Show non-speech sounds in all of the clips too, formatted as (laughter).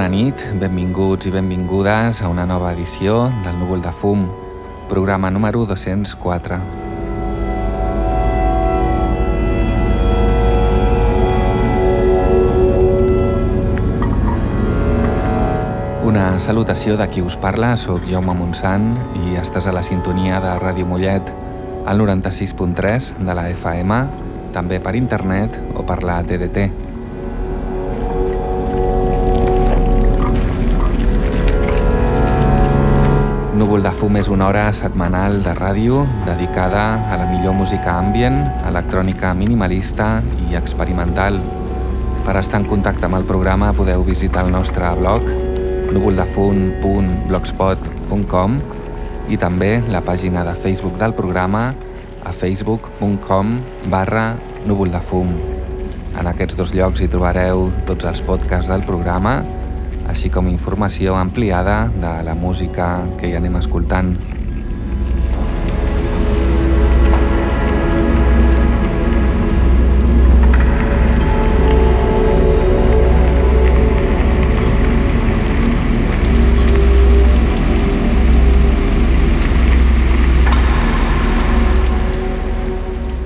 Bona nit, benvinguts i benvingudes a una nova edició del Núvol de Fum, programa número 204. Una salutació de qui us parla, sóc Jaume Montsant i estàs a la sintonia de Ràdio Mollet, al 96.3 de la FM, també per internet o per la TDT. Núvol de fum és una hora setmanal de ràdio dedicada a la millor música ambient, electrònica minimalista i experimental. Per estar en contacte amb el programa podeu visitar el nostre blog núvoldefum.blogspot.com i també la pàgina de Facebook del programa a facebook.com barra núvoldefum. En aquests dos llocs hi trobareu tots els podcasts del programa així com informació ampliada de la música que hi anem escoltant.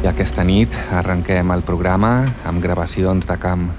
I aquesta nit arrenquem el programa amb gravacions de camp.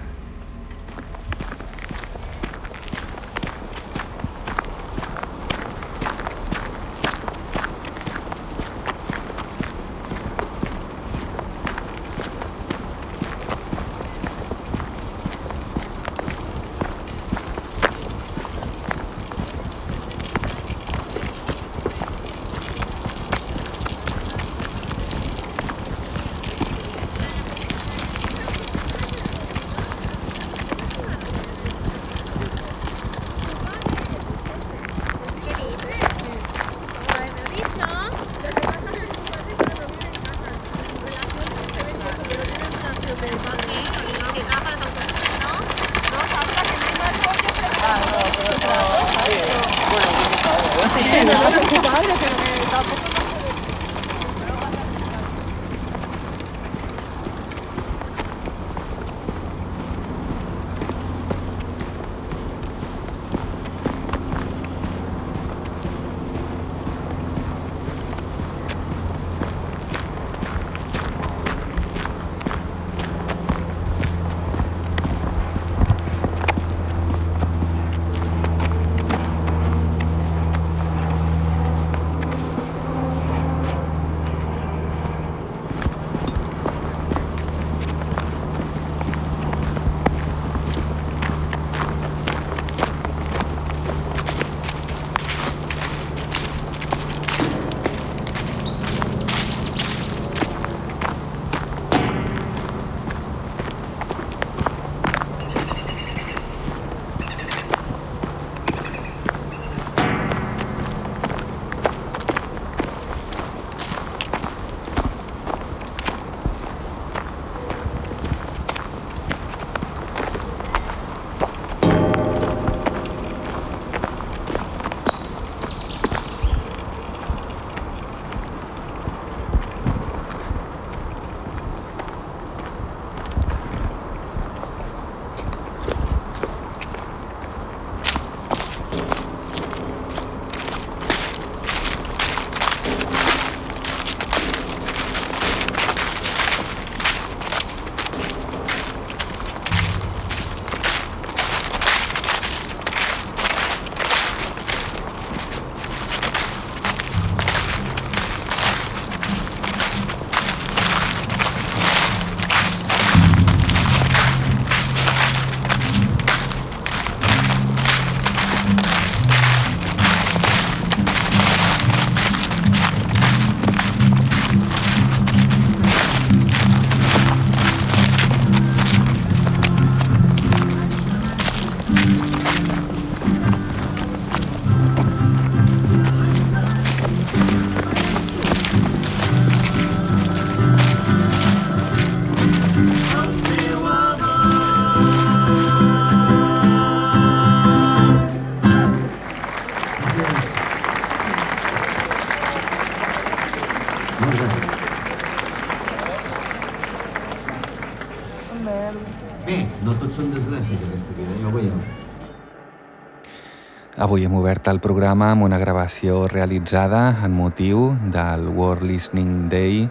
Avui hem obert el programa amb una gravació realitzada en motiu del World Listening Day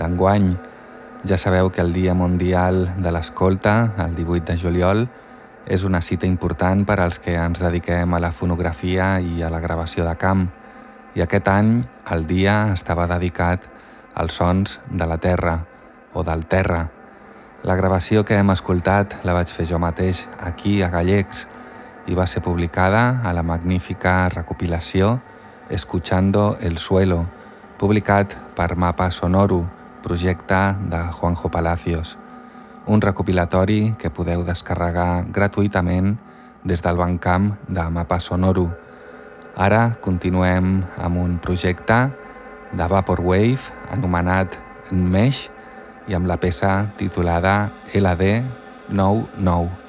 d'enguany. Ja sabeu que el Dia Mundial de l'Escolta, el 18 de juliol, és una cita important per als que ens dediquem a la fonografia i a la gravació de camp, i aquest any el dia estava dedicat als sons de la terra o del terra. La gravació que hem escoltat la vaig fer jo mateix aquí a Gallecs, i va ser publicada a la magnífica recopilació Escuchando el Suelo, publicat per Mapa Sonoru, projecte de Juanjo Palacios, un recopilatori que podeu descarregar gratuïtament des del bancamp de Mapa Sonoru. Ara continuem amb un projecte de Vaporwave anomenat Mesh i amb la peça titulada LD 99.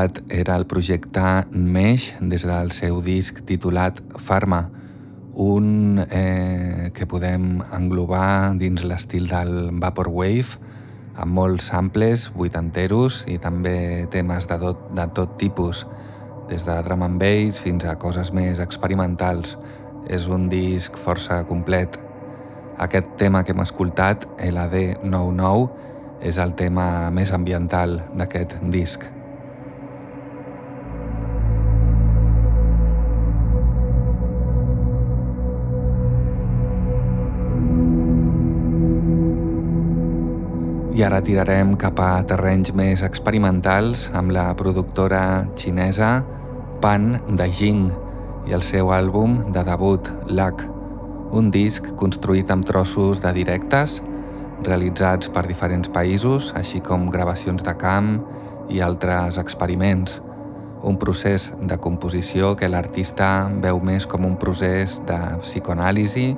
Escoltat era el projecte Mesh des del seu disc titulat Pharma, un eh, que podem englobar dins l'estil del Vaporwave, amb molts samples vuitanteros i també temes de tot, de tot tipus, des de drum and bass fins a coses més experimentals. És un disc força complet. Aquest tema que hem escoltat, l'AD99, és el tema més ambiental d'aquest disc. I ara tirarem cap a terrenys més experimentals amb la productora xinesa Pan Dajing i el seu àlbum de debut, Lac, un disc construït amb trossos de directes realitzats per diferents països, així com gravacions de camp i altres experiments. Un procés de composició que l'artista veu més com un procés de psicoanàlisi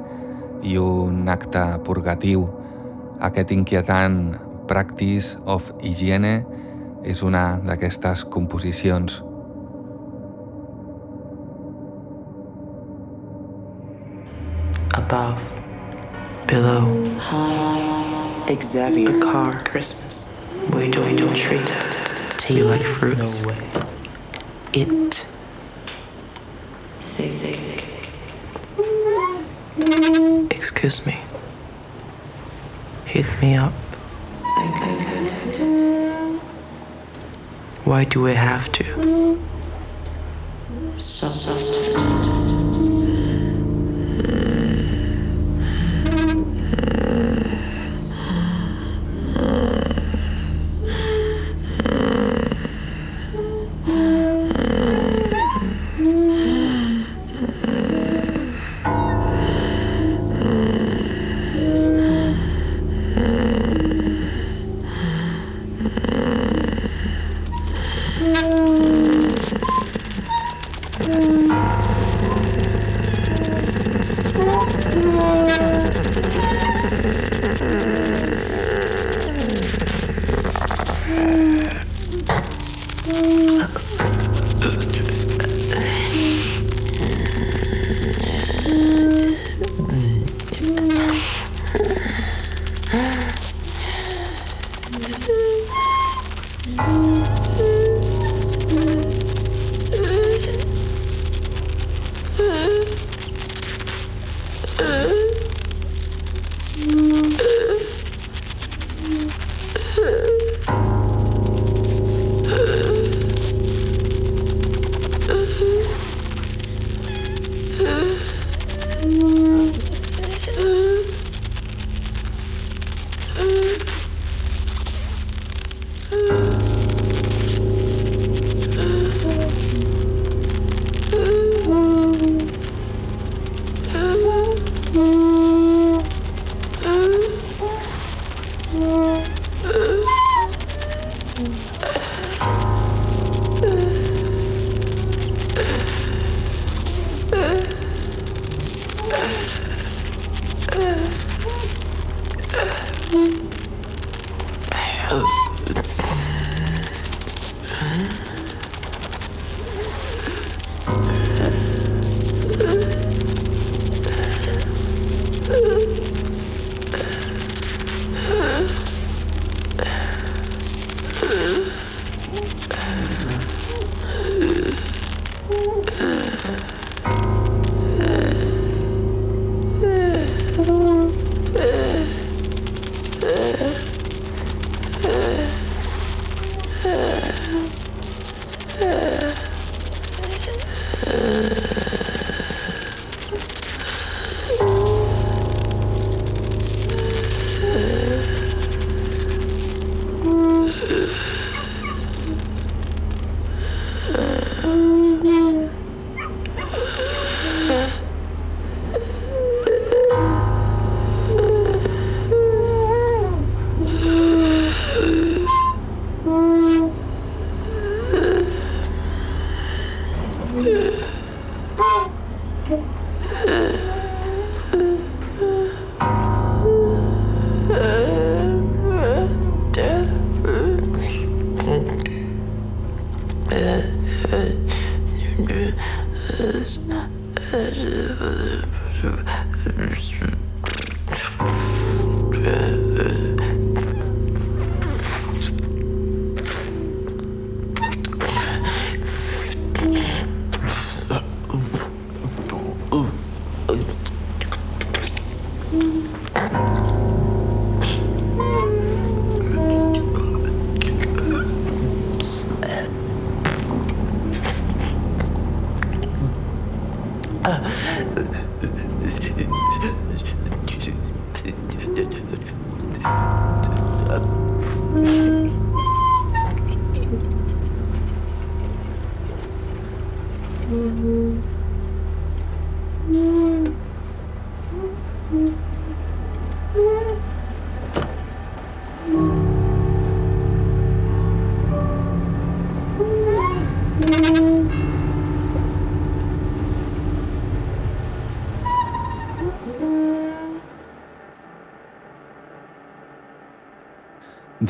i un acte purgatiu. Aquest inquietant Practice of Hygiene és una d'aquestes composicions. Above, below. Xavier. A car. Christmas. We do we do a tree. Do you like fruits? No way. It. Thick, thick. Excuse me. Hit me up. Why do we have to? Soft. Yeah. (laughs)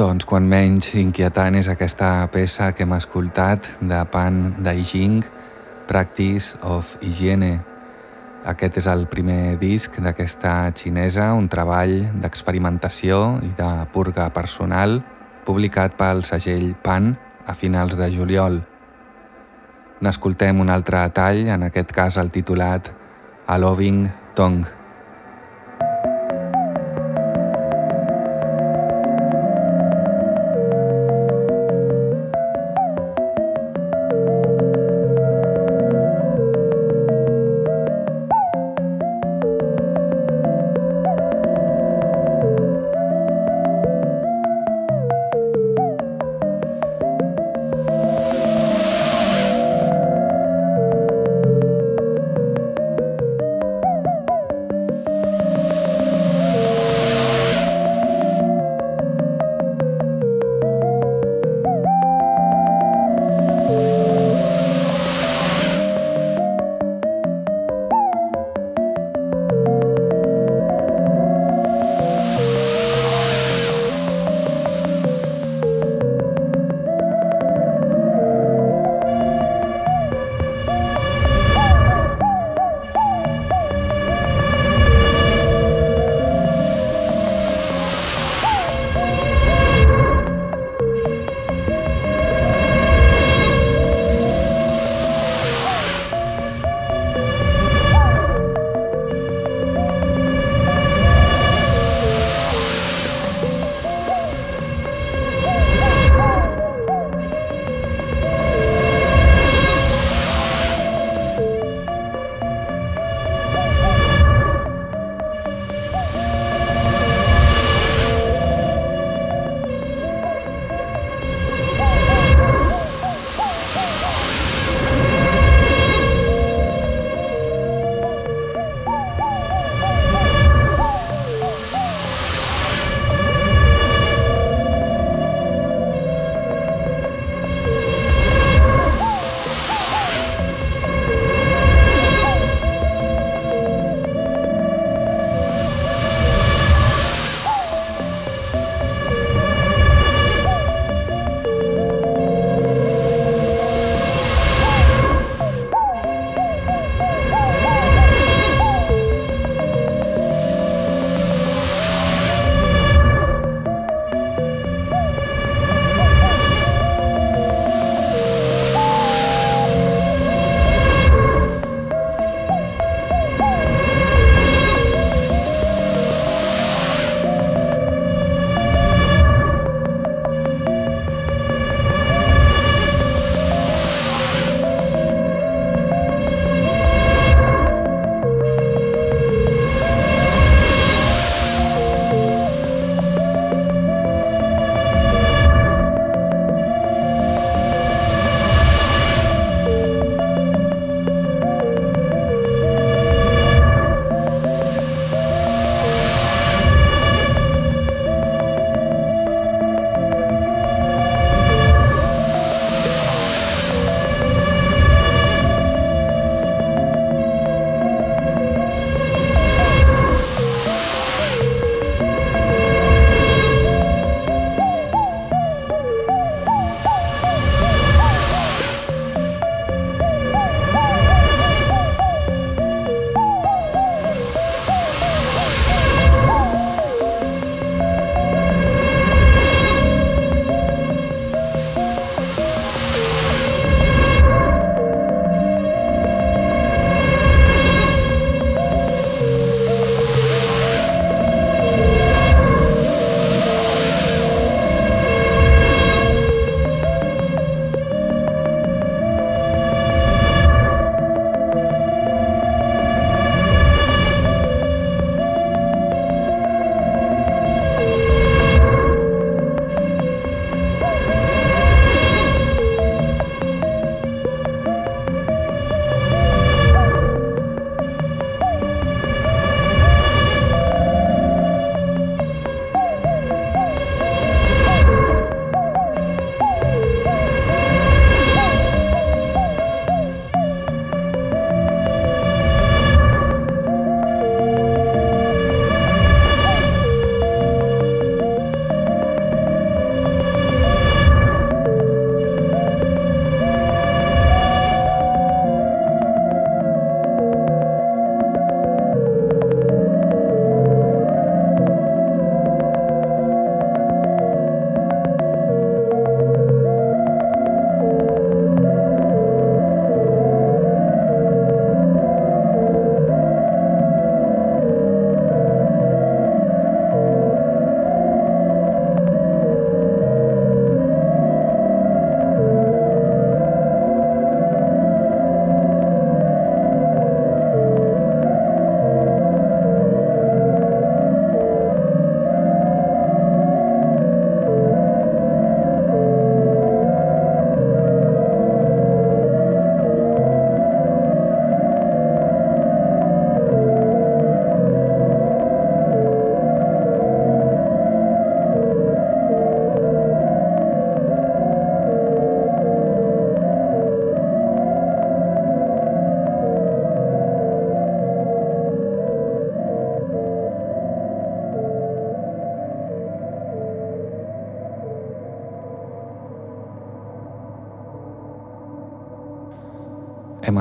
Doncs quan menys inquietant és aquesta peça que hem escoltat de Pan Daijing, Practice of Hygiene. Aquest és el primer disc d'aquesta xinesa, un treball d'experimentació i de purga personal publicat pel segell Pan a finals de juliol. N'escoltem un altre tall, en aquest cas el titulat A Loving Tongue.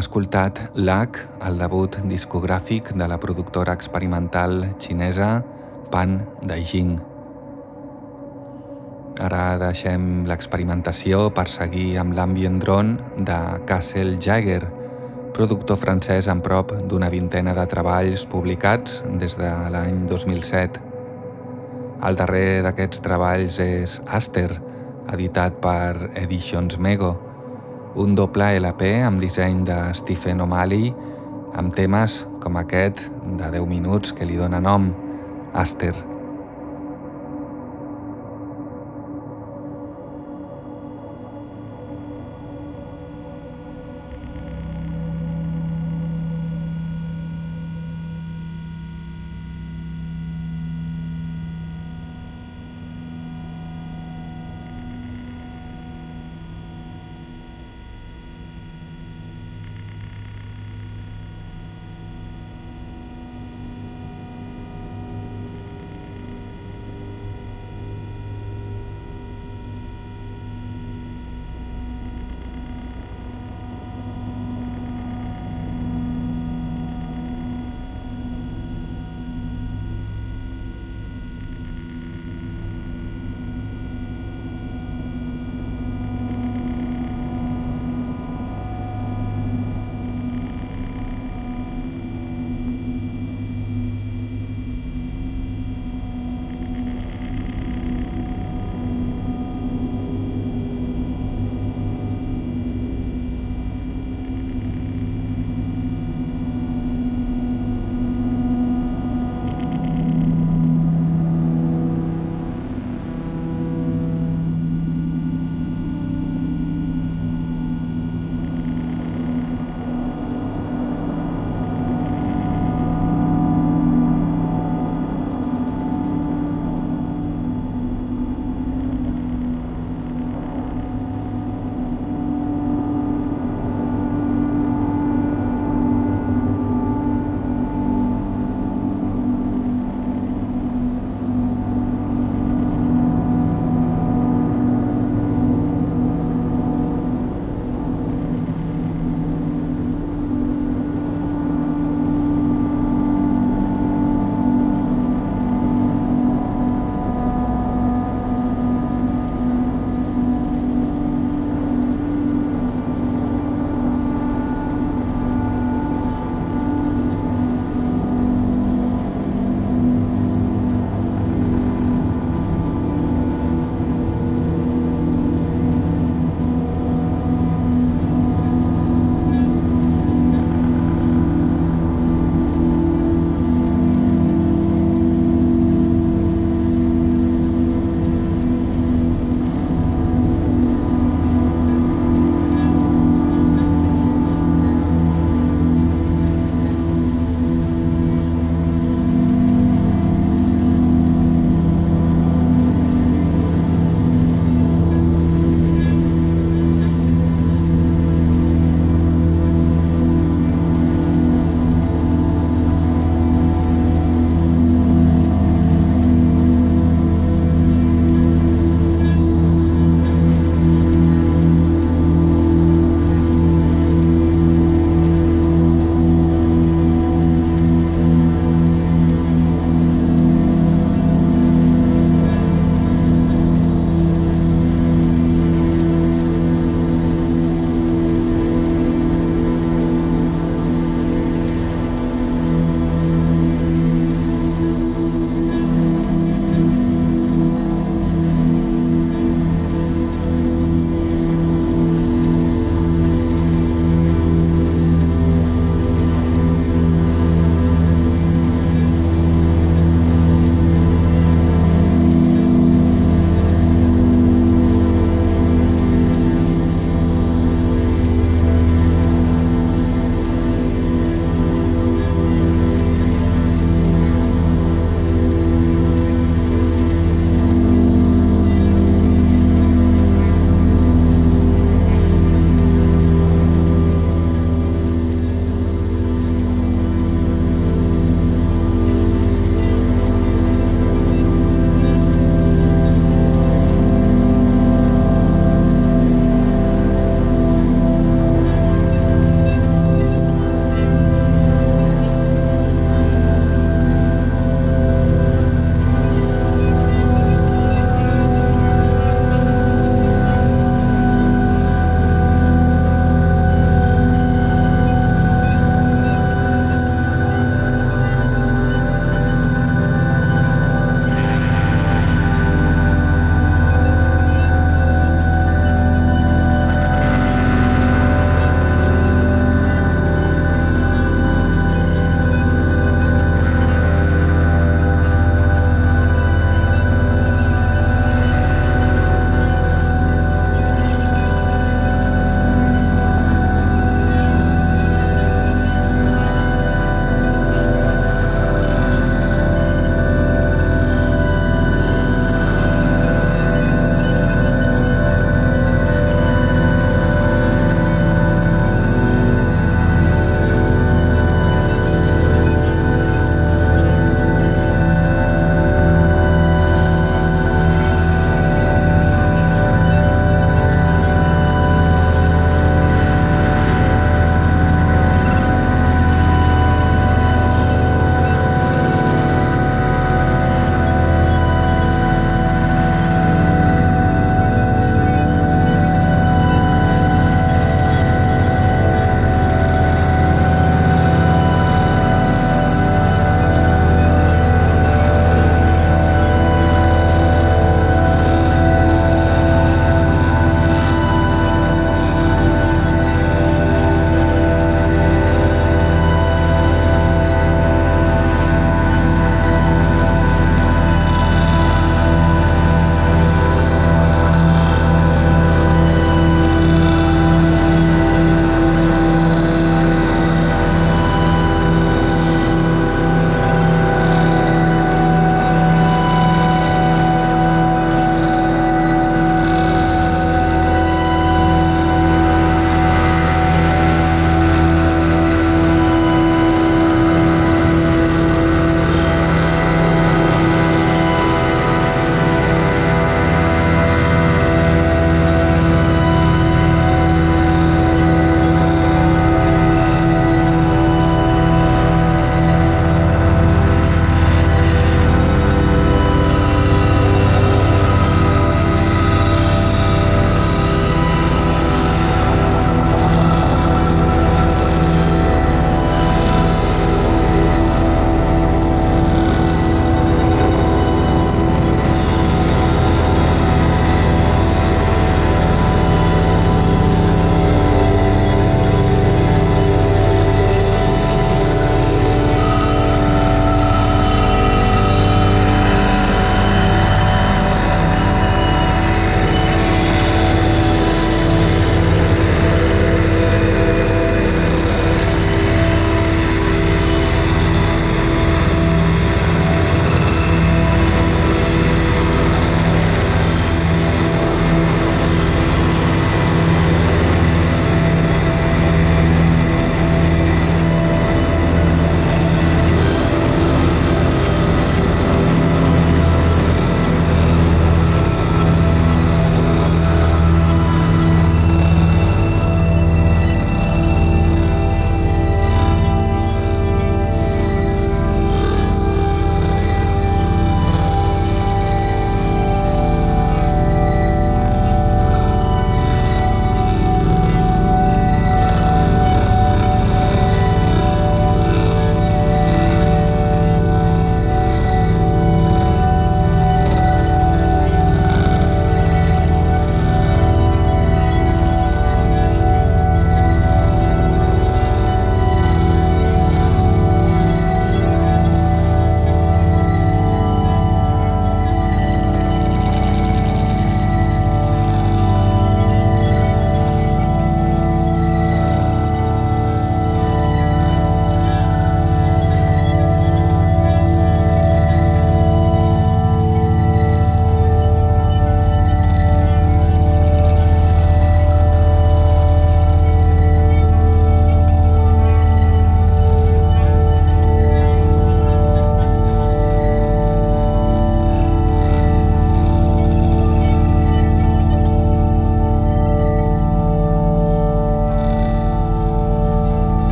Escoltat LAC, el debut discogràfic de la productora experimental xinesa Pan Daijing. Ara deixem l'experimentació per seguir amb l'ambient drone de Castle Jagger, productor francès amb prop d'una vintena de treballs publicats des de l'any 2007. El darrer d'aquests treballs és Aster, editat per Editions Mego, un doble LP amb disseny de Stephen O'Malley amb temes com aquest de 10 minuts que li dóna nom, Aster.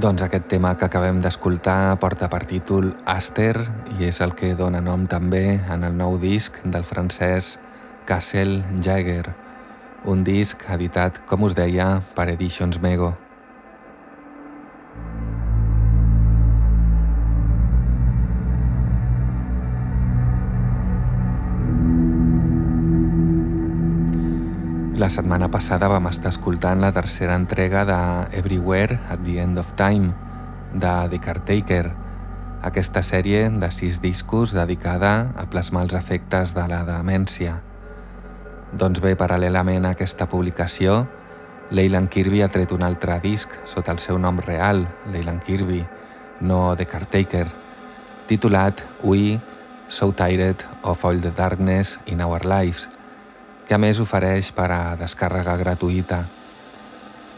Doncs aquest tema que acabem d'escoltar porta per títol Aster i és el que dona nom també en el nou disc del francès Castle Jagger, un disc editat, com us deia, per Editions Mego. La setmana passada vam estar escoltant la tercera entrega de Everywhere at the End of Time, de The Caretaker, aquesta sèrie de sis discos dedicada a plasmar els efectes de la demència. Doncs bé, paral·lelament a aquesta publicació, Leyland Kirby ha tret un altre disc sota el seu nom real, Leyland Kirby, no The Caretaker, titulat We So Tired of All the Darkness in Our Lives, que a més ofereix per a descàrrega gratuïta.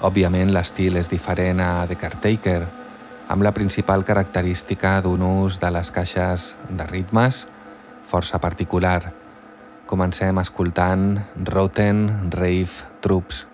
Òbviament l'estil és diferent a The Caretaker, amb la principal característica d'un ús de les caixes de ritmes força particular. Comencem escoltant Rotten Rave Troops.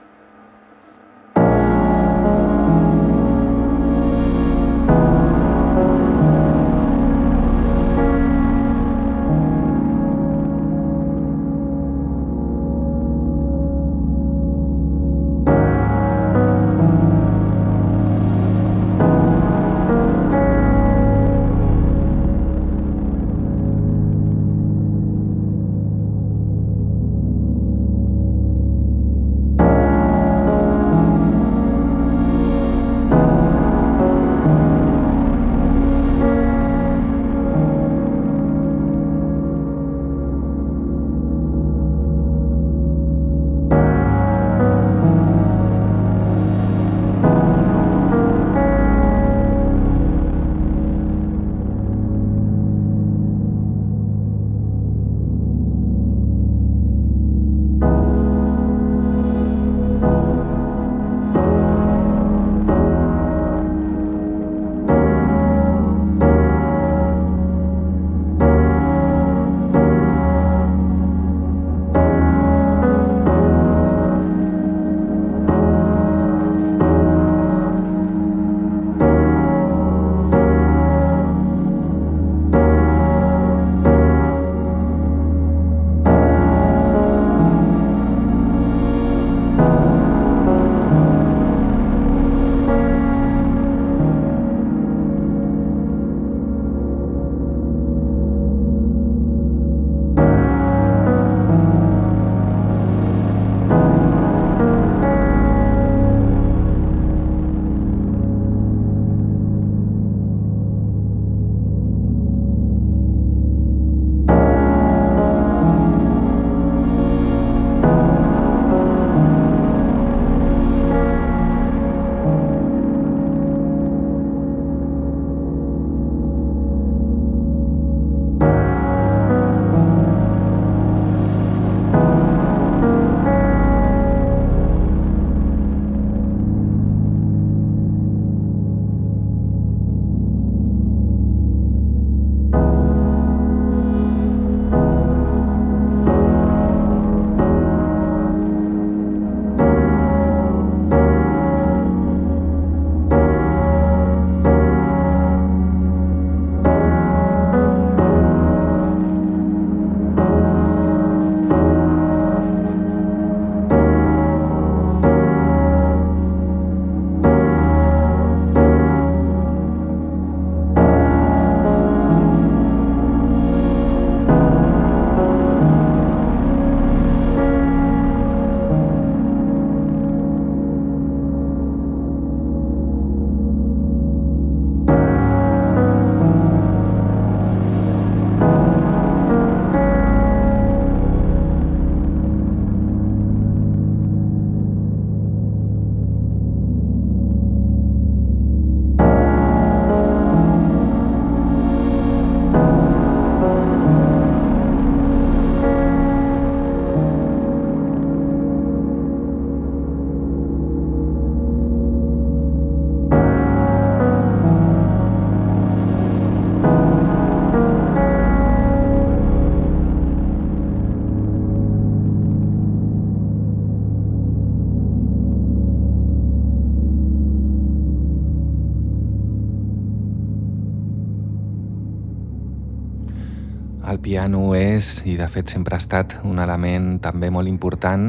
És, i de fet sempre ha estat, un element també molt important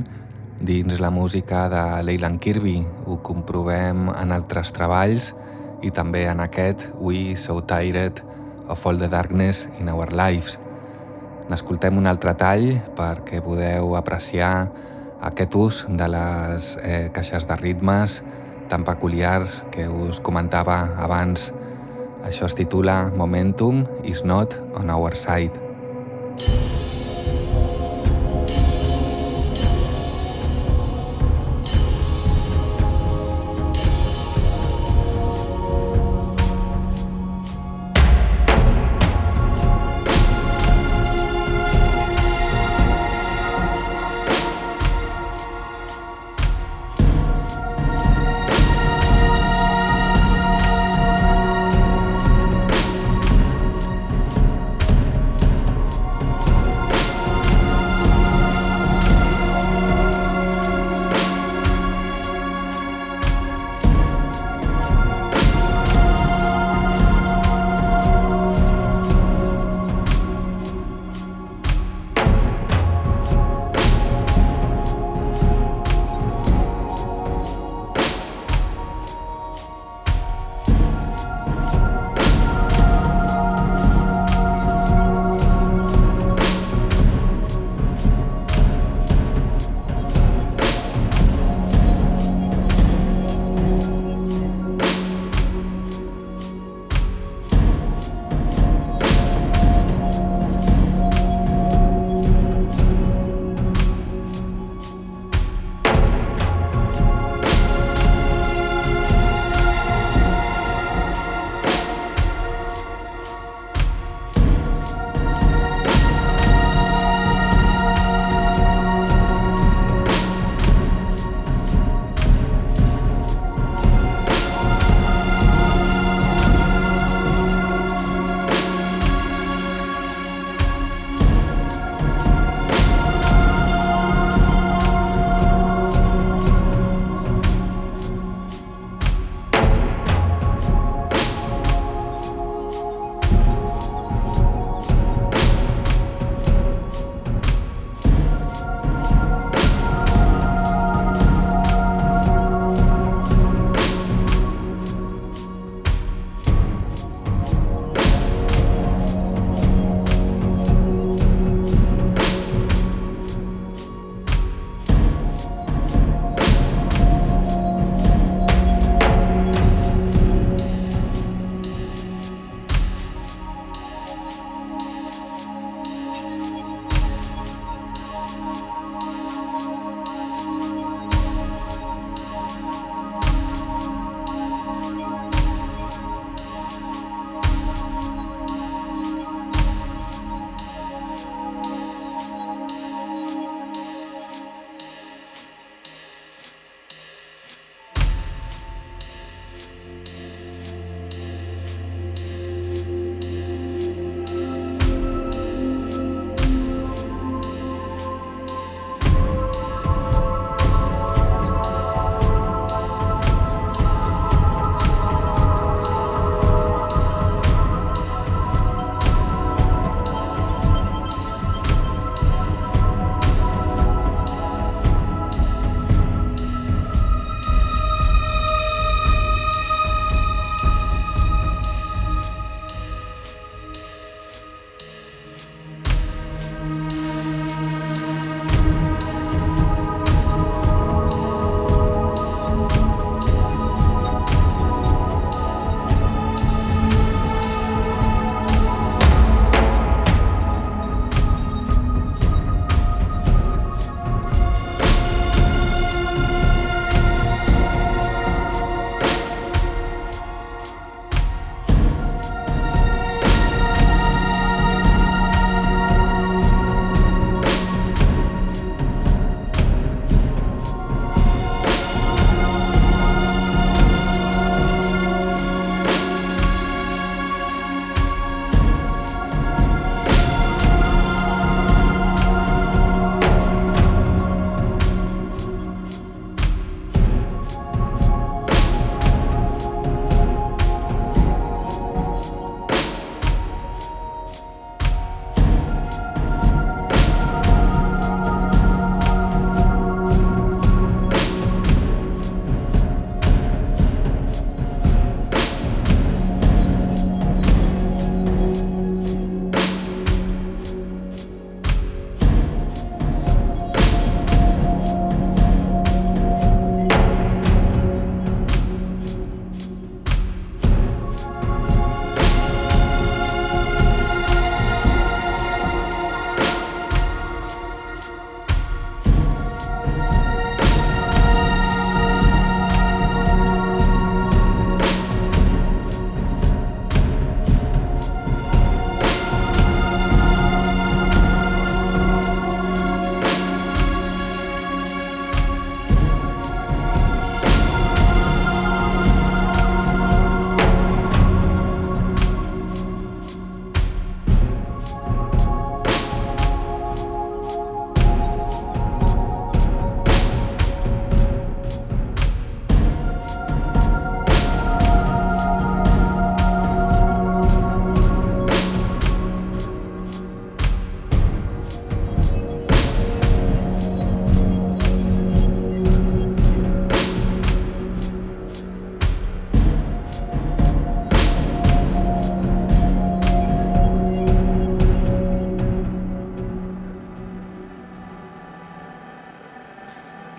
dins la música de Leyland Kirby. Ho comprovem en altres treballs i també en aquest We So Tired of All the Darkness in Our Lives. N'escoltem un altre tall perquè podeu apreciar aquest ús de les eh, caixes de ritmes tan peculiars que us comentava abans això es titula Momentum is not on our side. Thank you.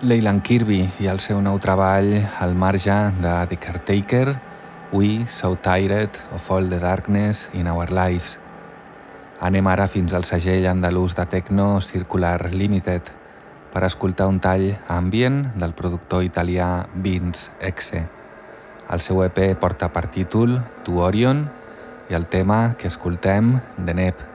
Leyland Kirby i el seu nou treball al marge de The Caretaker, We So Tired of All the Darkness in Our Lives. Anem ara fins al segell andalús de Tecno Circular Limited per escoltar un tall ambient del productor italià Vince Exe. El seu EP porta per títol To Orion i el tema que escoltem de Nep.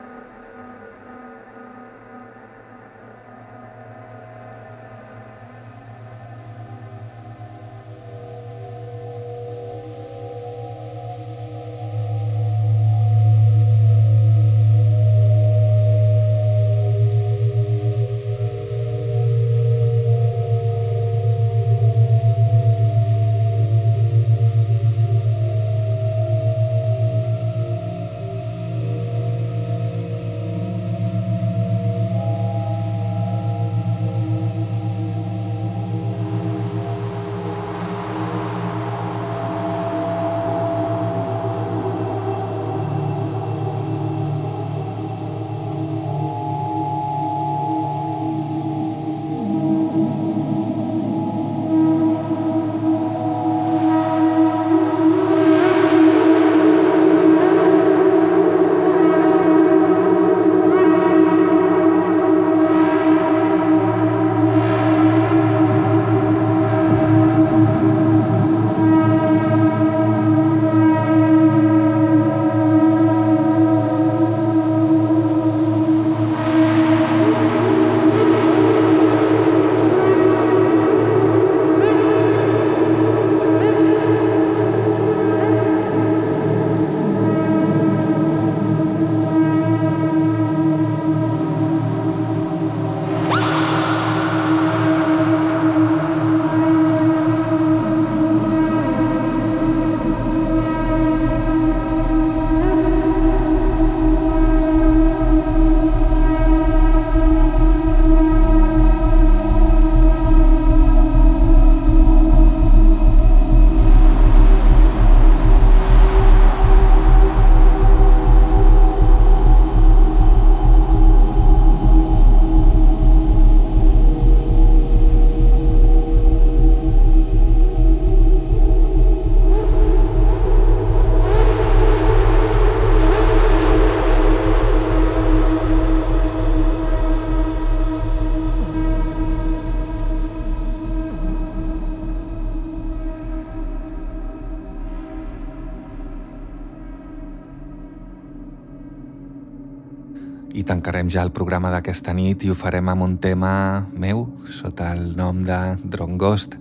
Tancarem ja el programa d'aquesta nit i ho farem amb un tema meu sota el nom de Drone Ghost.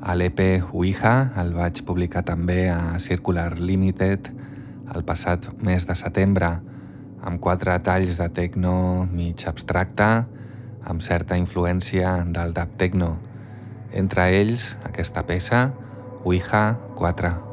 A l'EP Ouija el vaig publicar també a Circular Limited el passat mes de setembre amb quatre talls de techno mig abstracte amb certa influència del dub techno. Entre ells, aquesta peça, Ouija 4.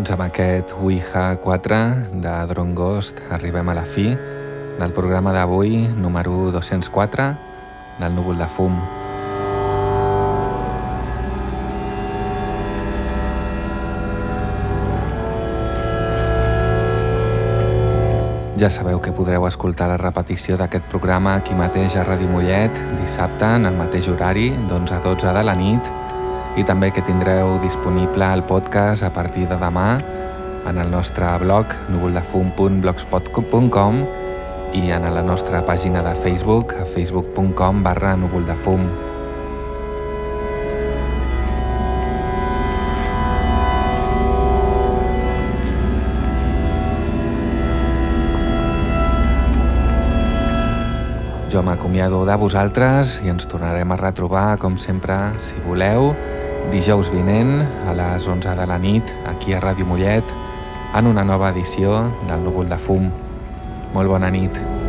Doncs amb aquest Ouija 4 de Drone Ghost arribem a la fi del programa d'avui, número 204, del núvol de fum. Ja sabeu que podreu escoltar la repetició d'aquest programa aquí mateix a Ràdio Mollet dissabte en el mateix horari d'11 a 12 de la nit i també que tindreu disponible el podcast a partir de demà en el nostre blog núvoldefum.blogspot.com i en la nostra pàgina de Facebook a facebook.com barra núvoldefum. Jo m'acomiado de vosaltres i ens tornarem a retrobar, com sempre, si voleu, dijous vinent a les 11 de la nit aquí a Ràdio Mollet en una nova edició del Núvol de Fum. Molt bona nit.